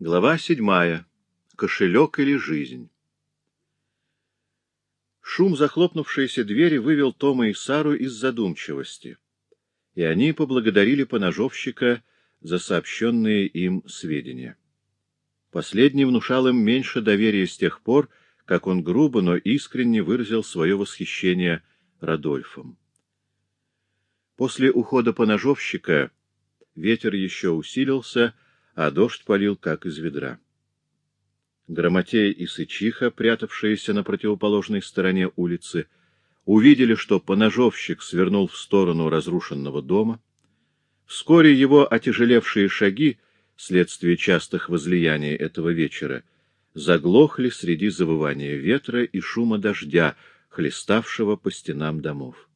Глава седьмая. Кошелек или жизнь. Шум захлопнувшейся двери вывел Тома и Сару из задумчивости, и они поблагодарили поножовщика за сообщенные им сведения. Последний внушал им меньше доверия с тех пор, как он грубо, но искренне выразил свое восхищение Радольфом. После ухода поножовщика ветер еще усилился, а дождь полил, как из ведра. Грамотей и Сычиха, прятавшиеся на противоположной стороне улицы, увидели, что поножовщик свернул в сторону разрушенного дома. Вскоре его отяжелевшие шаги, вследствие частых возлияний этого вечера, заглохли среди завывания ветра и шума дождя, хлеставшего по стенам домов.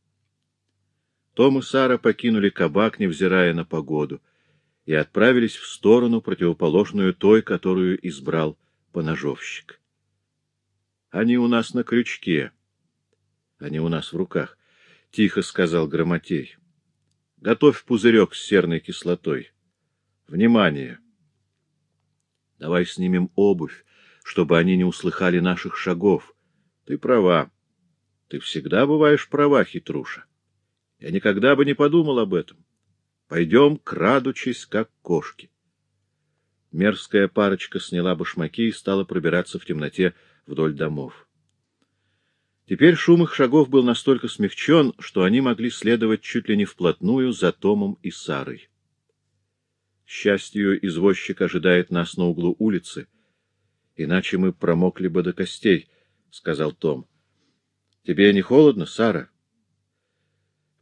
Том и Сара покинули кабак, невзирая на погоду — и отправились в сторону, противоположную той, которую избрал поножовщик. «Они у нас на крючке. Они у нас в руках», — тихо сказал Громотей. «Готовь пузырек с серной кислотой. Внимание! Давай снимем обувь, чтобы они не услыхали наших шагов. Ты права. Ты всегда бываешь права, хитруша. Я никогда бы не подумал об этом. Пойдем, крадучись, как кошки. Мерзкая парочка сняла башмаки и стала пробираться в темноте вдоль домов. Теперь шум их шагов был настолько смягчен, что они могли следовать чуть ли не вплотную за Томом и Сарой. Счастью, извозчик ожидает нас на углу улицы, иначе мы промокли бы до костей, — сказал Том. — Тебе не холодно, Сара?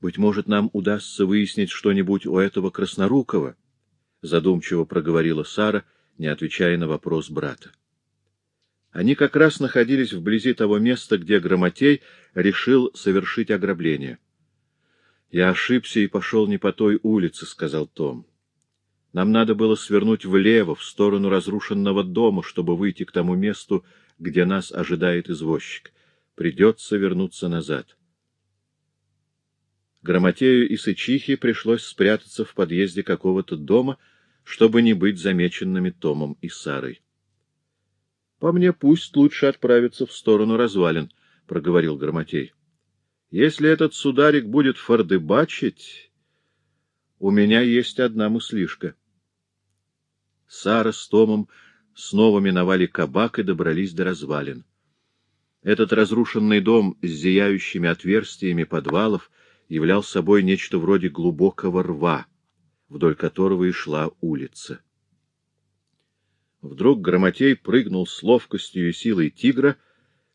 Быть может, нам удастся выяснить что-нибудь у этого Краснорукова, — задумчиво проговорила Сара, не отвечая на вопрос брата. Они как раз находились вблизи того места, где Громотей решил совершить ограбление. — Я ошибся и пошел не по той улице, — сказал Том. — Нам надо было свернуть влево, в сторону разрушенного дома, чтобы выйти к тому месту, где нас ожидает извозчик. Придется вернуться назад. — Грамотею и Сычихе пришлось спрятаться в подъезде какого-то дома, чтобы не быть замеченными Томом и Сарой. — По мне пусть лучше отправиться в сторону развалин, — проговорил Грамотей. — Если этот сударик будет фордыбачить, у меня есть одна мыслишка. Сара с Томом снова миновали кабак и добрались до развалин. Этот разрушенный дом с зияющими отверстиями подвалов — являл собой нечто вроде глубокого рва, вдоль которого и шла улица. Вдруг Громотей прыгнул с ловкостью и силой тигра,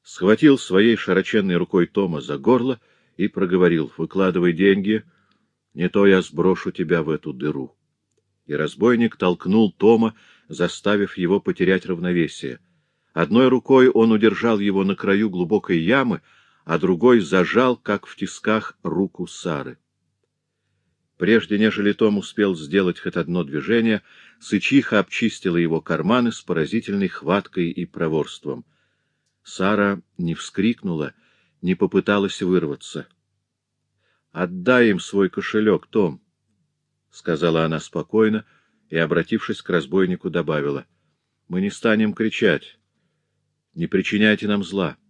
схватил своей широченной рукой Тома за горло и проговорил «Выкладывай деньги, не то я сброшу тебя в эту дыру». И разбойник толкнул Тома, заставив его потерять равновесие. Одной рукой он удержал его на краю глубокой ямы, а другой зажал, как в тисках, руку Сары. Прежде нежели Том успел сделать хоть одно движение, Сычиха обчистила его карманы с поразительной хваткой и проворством. Сара не вскрикнула, не попыталась вырваться. — Отдай им свой кошелек, Том, — сказала она спокойно и, обратившись к разбойнику, добавила. — Мы не станем кричать. Не причиняйте нам зла. —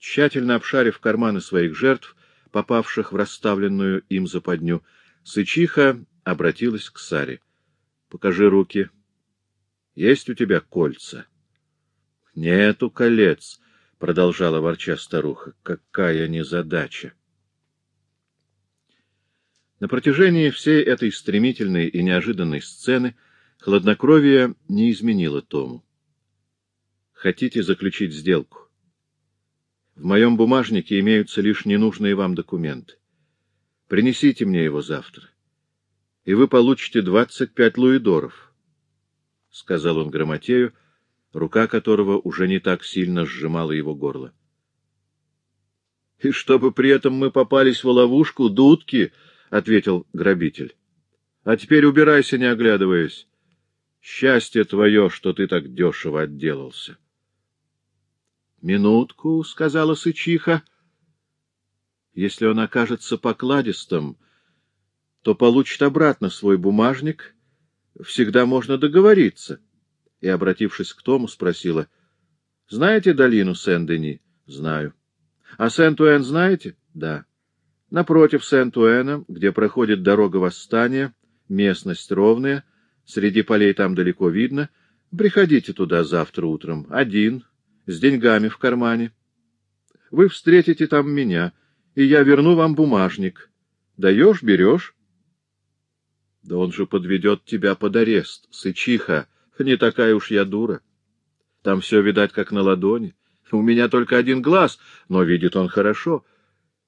Тщательно обшарив карманы своих жертв, попавших в расставленную им западню, Сычиха обратилась к Саре. — Покажи руки. — Есть у тебя кольца? — Нету колец, — продолжала ворча старуха. — Какая незадача! На протяжении всей этой стремительной и неожиданной сцены хладнокровие не изменило Тому. — Хотите заключить сделку? В моем бумажнике имеются лишь ненужные вам документы. Принесите мне его завтра, и вы получите двадцать пять луидоров, — сказал он Грамотею, рука которого уже не так сильно сжимала его горло. — И чтобы при этом мы попались в ловушку, дудки, — ответил грабитель. — А теперь убирайся, не оглядываясь. Счастье твое, что ты так дешево отделался. —— Минутку, — сказала Сычиха. — Если он окажется покладистым, то получит обратно свой бумажник. Всегда можно договориться. и, обратившись к Тому, спросила, — Знаете долину Сен-Дени? — Знаю. — А Сен-Туэн знаете? — Да. Напротив Сен-Туэна, где проходит дорога восстания, местность ровная, среди полей там далеко видно, приходите туда завтра утром, один, с деньгами в кармане. Вы встретите там меня, и я верну вам бумажник. Даешь — берешь. Да он же подведет тебя под арест, сычиха, не такая уж я дура. Там все, видать, как на ладони. У меня только один глаз, но видит он хорошо.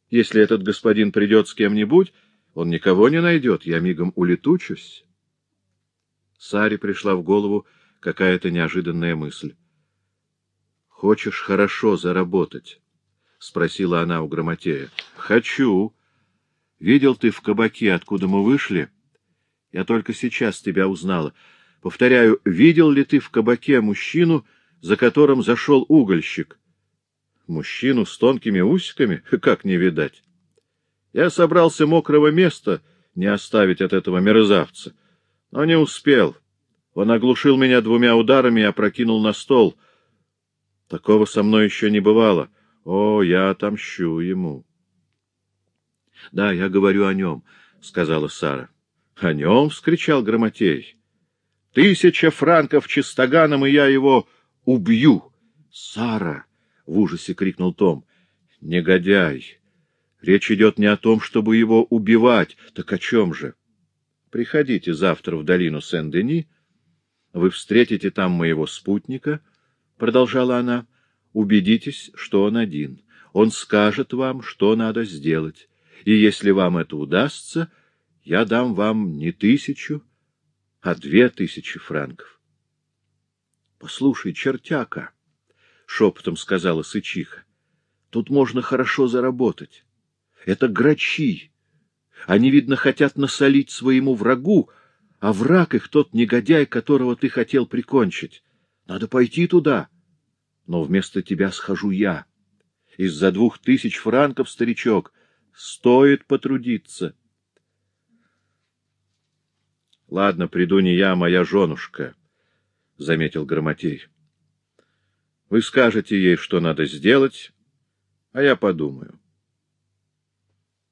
Если этот господин придет с кем-нибудь, он никого не найдет, я мигом улетучусь. Саре пришла в голову какая-то неожиданная мысль. — Хочешь хорошо заработать? — спросила она у Грамотея. — Хочу. Видел ты в кабаке, откуда мы вышли? Я только сейчас тебя узнала. Повторяю, видел ли ты в кабаке мужчину, за которым зашел угольщик? Мужчину с тонкими усиками? Как не видать? Я собрался мокрого места не оставить от этого мерзавца, но не успел. Он оглушил меня двумя ударами и опрокинул на стол. Такого со мной еще не бывало. О, я отомщу ему. — Да, я говорю о нем, — сказала Сара. — О нем? — вскричал Грамотей. — Тысяча франков чистоганом, и я его убью. — Сара! — в ужасе крикнул Том. — Негодяй! Речь идет не о том, чтобы его убивать. Так о чем же? Приходите завтра в долину Сен-Дени. Вы встретите там моего спутника, — продолжала она. Убедитесь, что он один. Он скажет вам, что надо сделать. И если вам это удастся, я дам вам не тысячу, а две тысячи франков. — Послушай, чертяка, — шепотом сказала Сычиха, — тут можно хорошо заработать. Это грачи. Они, видно, хотят насолить своему врагу, а враг их тот негодяй, которого ты хотел прикончить. Надо пойти туда. Но вместо тебя схожу я. Из-за двух тысяч франков, старичок, стоит потрудиться. — Ладно, приду не я, а моя женушка, — заметил Громотей. — Вы скажете ей, что надо сделать, а я подумаю.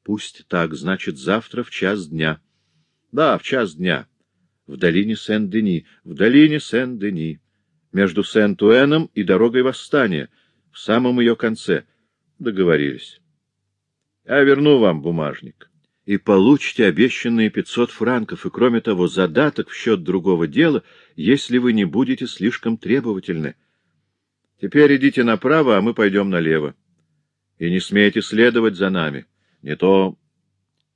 Пусть так, значит, завтра в час дня. Да, в час дня. В долине Сен-Дени, в долине Сен-Дени. Между Сен-Туэном и дорогой восстания, в самом ее конце. Договорились. Я верну вам бумажник. И получите обещанные пятьсот франков, и, кроме того, задаток в счет другого дела, если вы не будете слишком требовательны. Теперь идите направо, а мы пойдем налево. И не смейте следовать за нами. Не то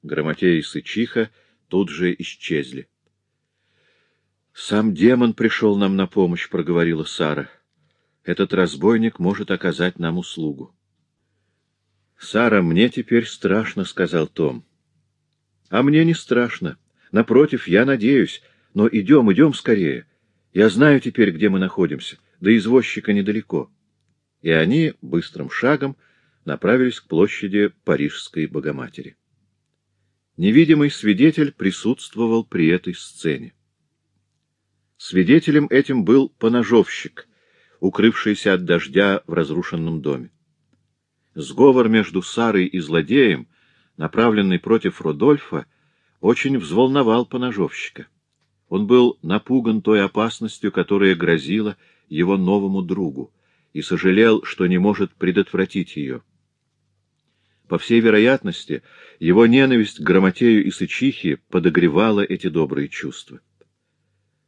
Грамотей и Сычиха тут же исчезли. — Сам демон пришел нам на помощь, — проговорила Сара. — Этот разбойник может оказать нам услугу. — Сара, мне теперь страшно, — сказал Том. — А мне не страшно. Напротив, я надеюсь. Но идем, идем скорее. Я знаю теперь, где мы находимся. До извозчика недалеко. И они быстрым шагом направились к площади Парижской Богоматери. Невидимый свидетель присутствовал при этой сцене. Свидетелем этим был поножовщик, укрывшийся от дождя в разрушенном доме. Сговор между Сарой и злодеем, направленный против Родольфа, очень взволновал поножовщика. Он был напуган той опасностью, которая грозила его новому другу, и сожалел, что не может предотвратить ее. По всей вероятности, его ненависть к Грамотею и Сычихе подогревала эти добрые чувства.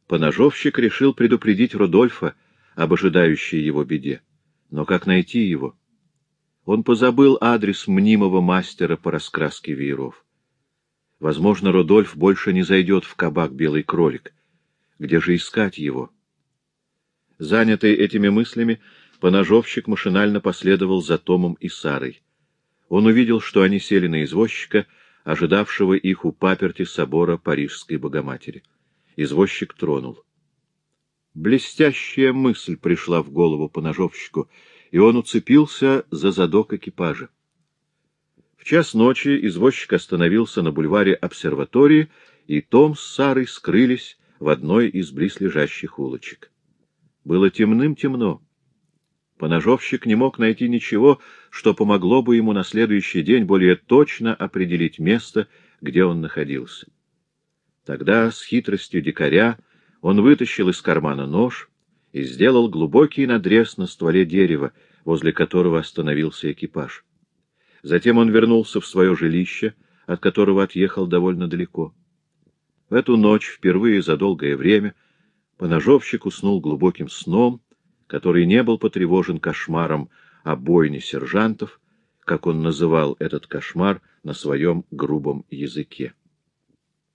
Поножовщик решил предупредить Рудольфа об ожидающей его беде. Но как найти его? Он позабыл адрес мнимого мастера по раскраске вееров. Возможно, Рудольф больше не зайдет в кабак «Белый кролик». Где же искать его? Занятый этими мыслями, поножовщик машинально последовал за Томом и Сарой он увидел, что они сели на извозчика, ожидавшего их у паперти собора Парижской Богоматери. Извозчик тронул. Блестящая мысль пришла в голову поножовщику, и он уцепился за задок экипажа. В час ночи извозчик остановился на бульваре обсерватории, и Том с Сарой скрылись в одной из близлежащих улочек. Было темным-темно. Поножовщик не мог найти ничего, что помогло бы ему на следующий день более точно определить место, где он находился. Тогда с хитростью дикаря он вытащил из кармана нож и сделал глубокий надрез на стволе дерева, возле которого остановился экипаж. Затем он вернулся в свое жилище, от которого отъехал довольно далеко. В эту ночь, впервые за долгое время, поножовщик уснул глубоким сном, который не был потревожен кошмаром о бойне сержантов, как он называл этот кошмар на своем грубом языке.